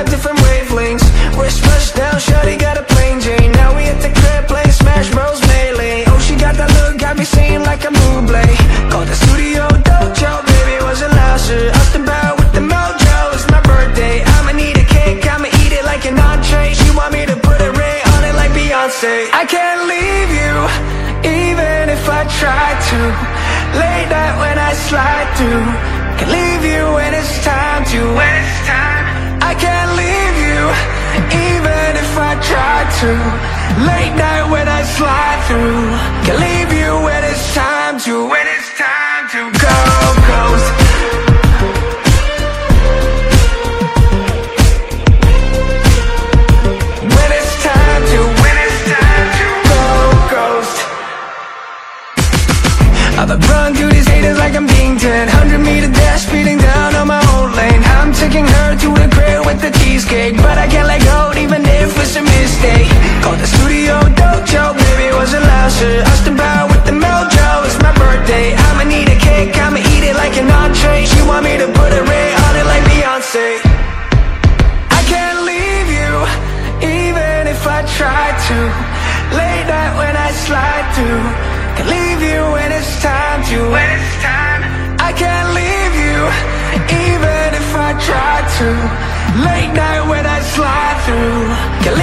five different wavelengths. We're rush down, shawty got a plain Jane. Now we at the crib playing Smash Bros. Melee. Oh, she got that look, got me singing like a Buble Called the studio dojo, baby, was a louser Up and bow with the mojo, it's my birthday. I'ma need a cake, I'ma eat it like an entree. She want me to put a ring on it like Beyonce. I can't leave you, even if I try to. Late night when I slide through. To Late night when I slide through. Can leave you when it's time to When it's time to go ghost When it's time to, when it's time to go ghost I've run through these haters like I'm being 10 100 meter dash, speeding down Austin with the mojo, it's my birthday. I'ma need a cake, I'ma eat it like an entree. She want me to put a ring on it like Beyonce? I can't leave you, even if I try to. Late night when I slide through. Can leave you when it's time to. When it's time. I can't leave you, even if I try to. Late night when I slide through